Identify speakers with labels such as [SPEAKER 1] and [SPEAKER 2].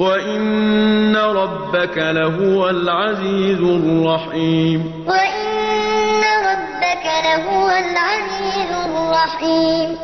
[SPEAKER 1] وإن ربك لهو العزيز الرحيم
[SPEAKER 2] وإن ربك لهو العزيز الرحيم